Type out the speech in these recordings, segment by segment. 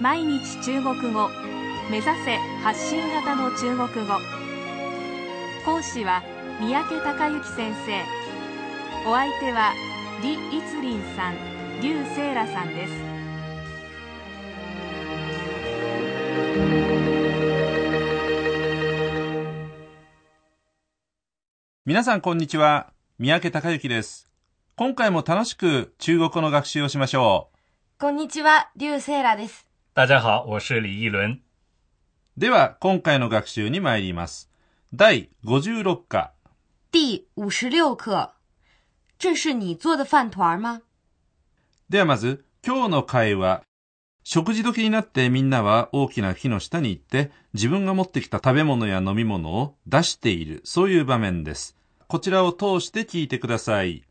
毎日中国語目指せ発信型の中国語。講師は三宅孝之先生。お相手は李一林さん劉清羅さんです。皆さんこんにちは。三宅孝之です。今回も楽しく中国語の学習をしましょう。こんにちは、劉セイラです。大家好，我是李一伦。では今回の学習に参ります。第56課。第五十六课，这是你做的饭团吗？ではまず今日の会話。食事時になってみんなは大きな木の下に行って自分が持ってきた食べ物や飲み物を出している。そういう場面です。こちらを通して聞いてください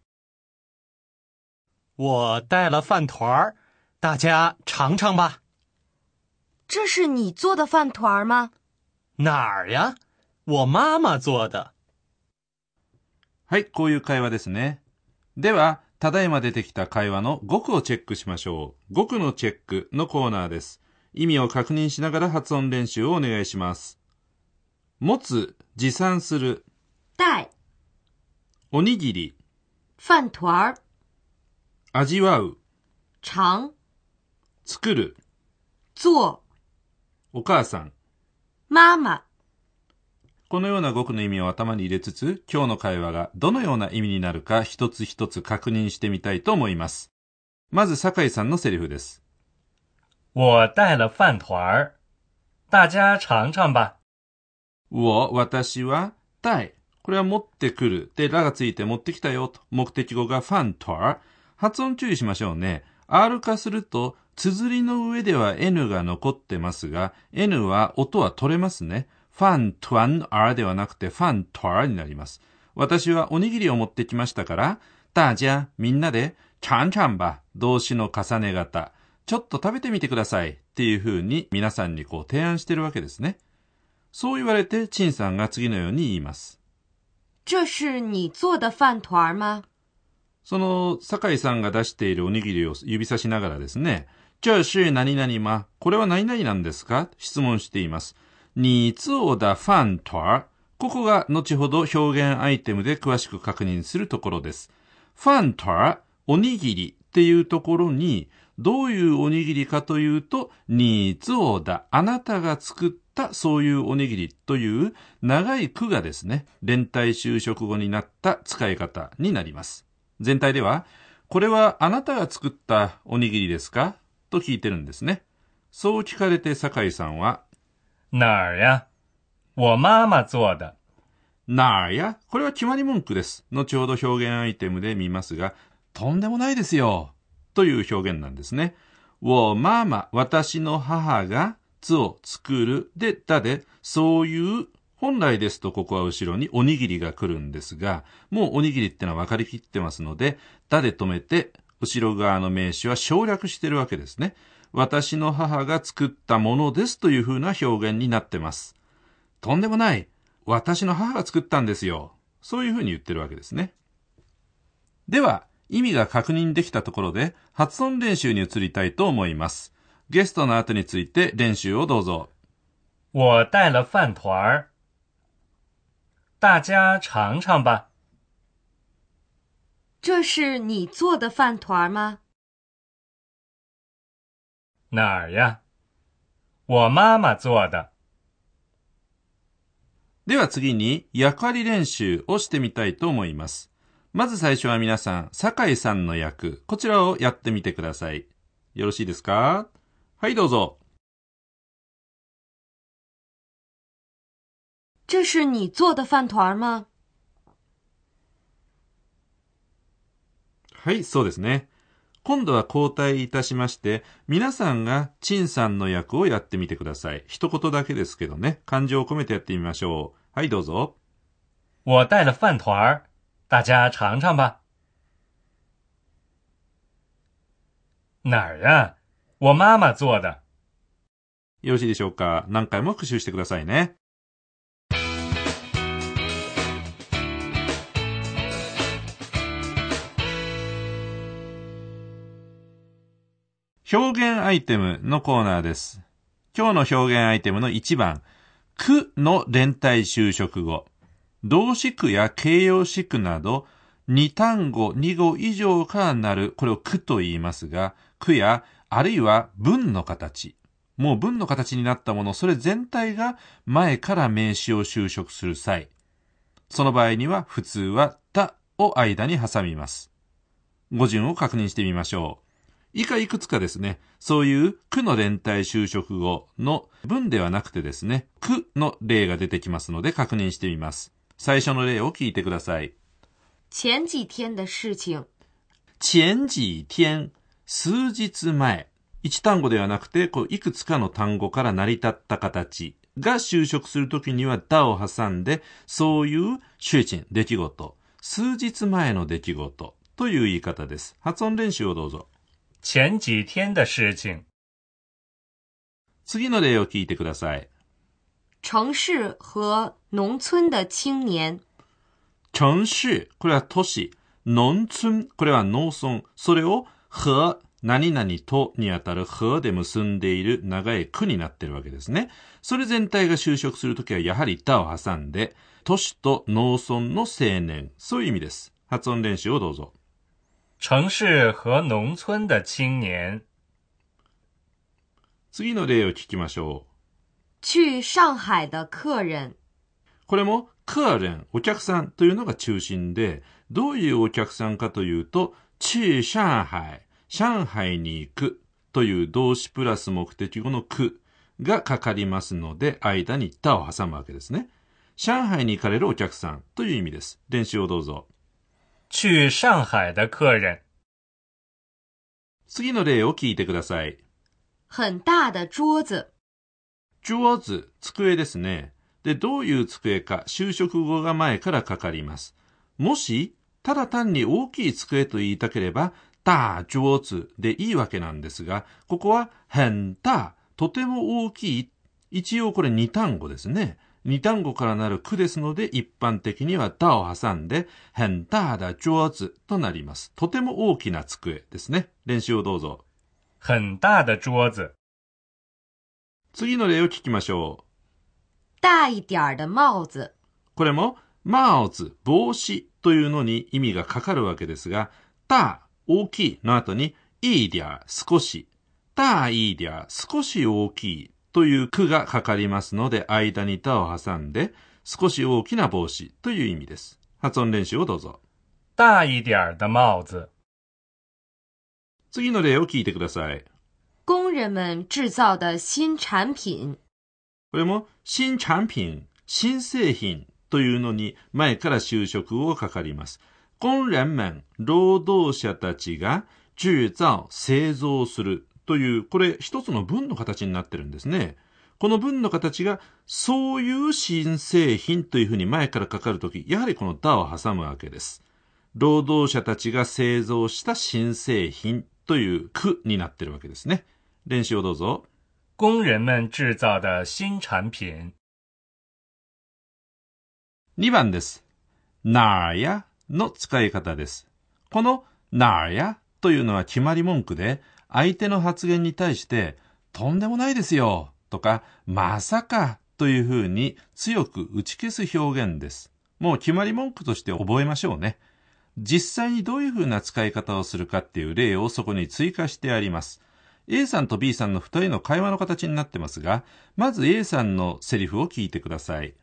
我带了饭团儿，大家尝尝吧。这是你做的饭团吗？哪儿呀？我妈妈做的。はいこういう会話ですねではただいま出てきた会話の語句をチェックしましょう語句のチェックのコーナーです意味を確認しながら発音練習をお願いします持つ持参する带おにぎり饭团儿，味わう尝作る做お母さん妈妈。このような語句の意味を頭に入れつつ、今日の会話がどのような意味になるか一つ一つ確認してみたいと思います。まず、酒井さんのセリフです。我带了饭团儿，大家尝尝吧。我、私は、带。これは持ってくる。で、らがついて持ってきたよと。目的語がファントァ発音注意しましょうね。R 化すると、綴りの上では N が残ってますが、N は音は取れますね。ファントワン R ではなくてファントァになります。私はおにぎりを持ってきましたから、大家、みんなで、ちゃんちゃんば、動詞の重ね型。ちょっと食べてみてください。っていう風に皆さんにこう提案してるわけですね。そう言われて、陳さんが次のように言います。这是你做的饭团吗？その、酒井さんが出しているおにぎりを指さしながらですね、这是何々ま、これは何々なんですか？質問しています。你做的飯团ここが後ほど表現アイテムで詳しく確認するところです。飯团おにぎりっていうところに、どういうおにぎりかというと、你做的、あなたが作ったそういうおにぎりという長い句がですね、連帯就職語になった使い方になります。全体では、これはあなたが作ったおにぎりですか？と聞いてるんですね。そう聞かれて酒井さんは、哪儿呀？我妈妈做的。なーや、これは決まり文句です。後ほど表現アイテムで見ますが、とんでもないですよ。という表現なんですね。我ママ、私の母が、つを作る。で、だで、そういう、本来ですとここは後ろにおにぎりが来るんですが、もうおにぎりってのは分かりきってますので、だで止めて、後ろ側の名詞は省略してるわけですね。私の母が作ったものですというふうな表現になってます。とんでもない。私の母が作ったんですよ。そういうふうに言ってるわけですね。では、意味が確認できたところで、発音練習に移りたいと思います。ゲストの後について練習をどうぞ。我带了饭团，大家尝尝吧。这是你做的饭团吗？哪儿呀？我妈妈做的。では次に役割練習をしてみたいと思います。まず最初は皆さん、酒井さんの役、こちらをやってみてください。よろしいですか？はい、どうぞ。这是你做的饭团吗？はい、そうですね。今度は交代いたしまして、皆さんが陳さんの役をやってみてください。一言だけですけどね、感情を込めてやってみましょう。はい、どうぞ。我带了饭团儿，大家尝尝吧。哪儿呀？我妈妈做的。よろしいでしょうか何回も復習してくださいね。表現アイテムのコーナーです。今日の表現アイテムの1番、くの連帯修飾語。動詞句や形容詞句など、2単語、2語以上からなる、これを句と言いますが、句や、あるいは文の形。もう文の形になったもの、それ全体が前から名詞を修飾する際。その場合には、普通は、たを間に挟みます。語順を確認してみましょう。以下いくつかですね、そういう句の連帯修飾語の文ではなくてですね、句の例が出てきますので確認してみます。最初の例を聞いてください。前几天的事情。前几天、数日前。一単語ではなくて、こう、いくつかの単語から成り立った形が就職するときには、だを挟んで、そういう集中、出来事、数日前の出来事という言い方です。発音練習をどうぞ。前几天的事情。次の例を聞いてください。城市和農村的青年。城市、これは都市。農村、これは農村。それを、和、何々とにあたる和で結んでいる長い句になっているわけですね。それ全体が就職するときはやはりたを挟んで、都市と農村の青年。そういう意味です。発音練習をどうぞ。城市和農村的青年。次の例を聞きましょう。去上海的客人。これも、客人、お客さんというのが中心で、どういうお客さんかというと、去上海、上海に行くという動詞プラス目的語のくがかかりますので、間にたを挟むわけですね。上海に行かれるお客さんという意味です。練習をどうぞ。去上海的客人。次の例を聞いてください。很大的桌子。桌子、机ですね。で、どういう机か、就職語が前からかかります。もし、ただ単に大きい机と言いたければ、大桌子でいいわけなんですが、ここは、很大、とても大きい。一応これ二単語ですね。二単語からなる句ですので、一般的にはだを挟んで、很大的桌子となります。とても大きな机ですね。練習をどうぞ。很大的桌子。次の例を聞きましょう。大一点的帽子。これも、帽子、帽子というのに意味がかかるわけですが、大、大きいの後に、いい点、少し。大いい点、少し大きいという句がかかりますので、間にたを挟んで、少し大きな帽子という意味です。発音練習をどうぞ。大一点的帽子。次の例を聞いてください。工人们制造的新产品。これも、新產品、新製品というのに前から就職をかかります。工人们、労働者たちが制造、製造するという、これ一つの文の形になってるんですね。この文の形が、そういう新製品というふうに前からかかるとき、やはりこのだを挟むわけです。労働者たちが製造した新製品という句になってるわけですね。練習をどうぞ。工人们制造的新产品。2番です。なーやの使い方です。このなーやというのは決まり文句で、相手の発言に対して、とんでもないですよ、とか、まさか、というふうに強く打ち消す表現です。もう決まり文句として覚えましょうね。実際にどういうふうな使い方をするかっていう例をそこに追加してあります。A さんと B さんの二人の会話の形になってますが、まず A さんのセリフを聞いてください。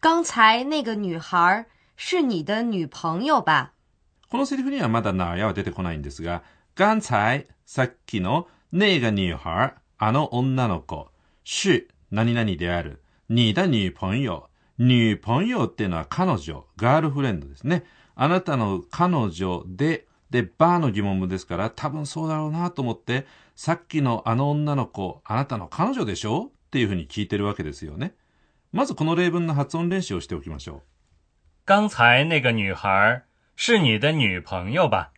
刚才那个女孩是你的女朋友吧？このセリフにはまだなやは出てこないんですが、刚才、さっきの、那个女孩、あの女の子、是、何々である、你的女朋友、女朋友っていうのは彼女、ガールフレンドですね。あなたの彼女で、で、バーの疑問文ですから、多分そうだろうなと思って、さっきのあの女の子、あなたの彼女でしょ？っていうふうに聞いてるわけですよね。まずこの例文の発音練習をしておきましょう。刚才那个女孩是你的女朋友吧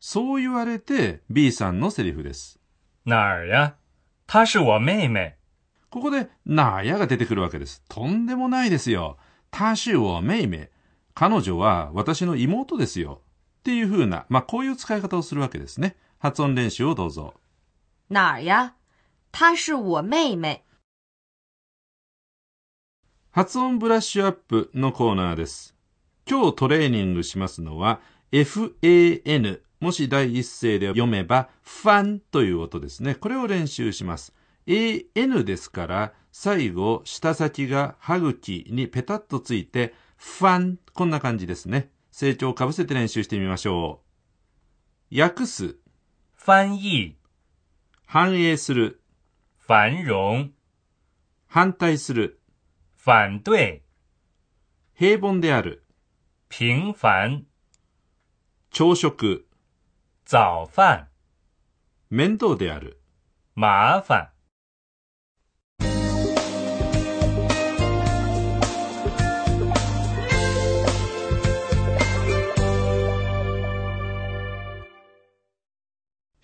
そう言われて B さんのセリフです。哪儿呀她是我妹妹。ここで、なやが出てくるわけです。とんでもないですよ。她是我妹妹。彼女は私の妹ですよ。っていう風な、まあ、こういう使い方をするわけですね。発音練習をどうぞ。哪儿呀？她是我妹妹。発音ブラッシュアップのコーナーです。今日トレーニングしますのは FAN もし第一声で読めばファンという音ですね。これを練習します。AN ですから最後舌先が歯茎にペタッとついてファンこんな感じですね。成長をかぶせて練習してみましょう。訳す、翻译、反映する、繁荣、反対する、反对、平凡である、平凡、朝食、早饭、面倒である。麻烦。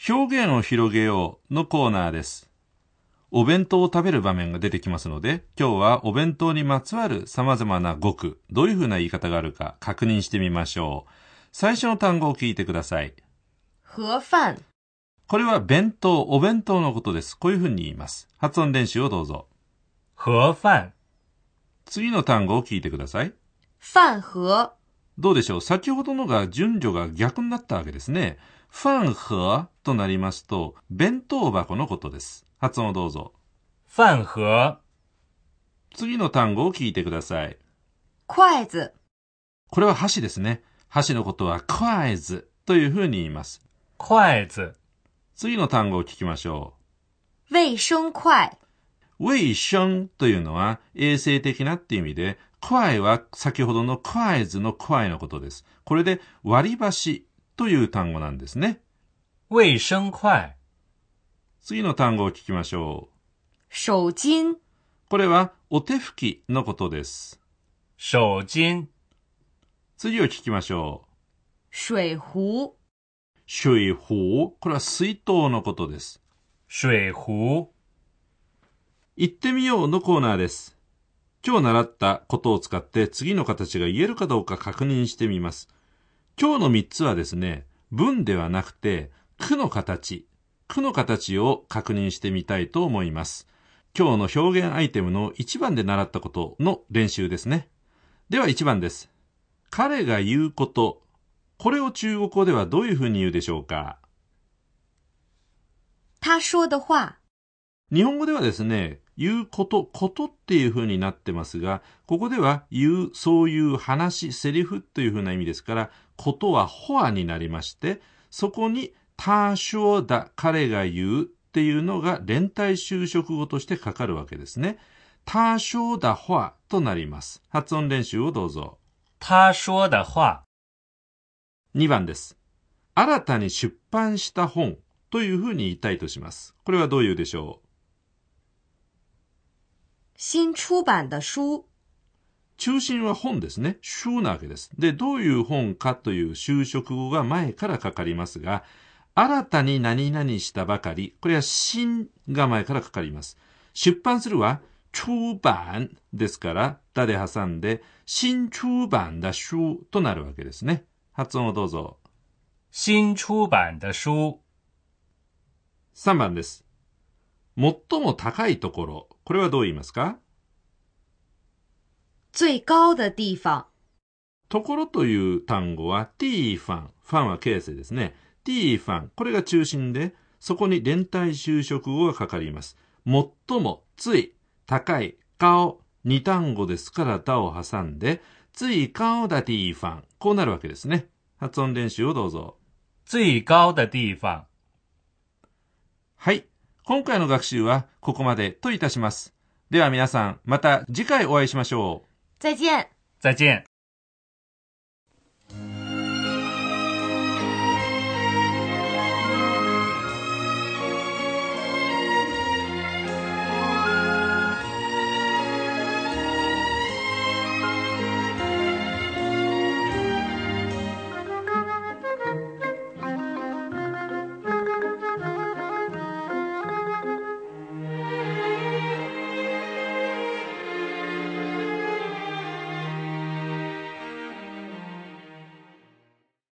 表現を広げようのコーナーです。お弁当を食べる場面が出てきますので、今日はお弁当にまつわる様々な語句、どういうふうな言い方があるか確認してみましょう。最初の単語を聞いてください。盒饭。これは弁当、お弁当のことです。こういうふうに言います。発音練習をどうぞ。盒饭、次の単語を聞いてください。饭盒。どうでしょう？先ほどのが順序が逆になったわけですね。ファン盒となりますと、弁当箱のことです。発音をどうぞ。饭盒、次の単語を聞いてください。筷子。これは箸ですね。箸のことは quiz というふうに言います。筷子、次の単語を聞きましょ卫生筷。う。衛生というのは衛生的なっていう意味で、q は先ほどの quiz の q のことです。これで割り箸という単語なんですね。卫生筷、次の単語を聞きましょ手巾。う。これはお手拭きのことです。手巾、次を聞きましょう。水壶。水壶。これは水筒のことです。水壶、行ってみようのコーナーです。今日習ったことを使って次の形が言えるかどうか確認してみます。今日の3つはですね、文ではなくて、句の形、句の形を確認してみたいと思います。今日の表現アイテムの1番で習ったことの練習ですね。では1番です。彼が言うこと、これを中国語ではどういうふうに言うでしょうか？他说的话。日本語ではですね、言うこと、ことっていう風になってますが、ここでは言う、そういう話、セリフという風な意味ですから、ことはホアになりまして、そこに他说だ、彼が言うっていうのが連帯修飾語としてかかるわけですね。他说だホアとなります。発音練習をどうぞ。他说的话。2番です。新たに出版した本という風に言いたいとします。これはどういうでしょう？新出版的书。中心は本ですね。書なわけです。で、どういう本かという修飾語が前からかかりますが、新たに何々したばかり、これは新が前からかかります。出版するは、出版ですから、だで挟んで、新出版だ書となるわけですね。発音をどうぞ。新出版的书。3番です。最も高いところ、これはどう言いますか？最高的地方。ところという単語は t ファン。ファンは形成ですね。t ファン。これが中心で、そこに連帯修飾語がかかります。最も、つい、高い、顔、二単語ですから、だを挟んで、つい高だ t ファン。こうなるわけですね。発音練習をどうぞ。最高的地方。はい。今回の学習はここまでといたします。では皆さん、また次回お会いしましょう。再见。再见。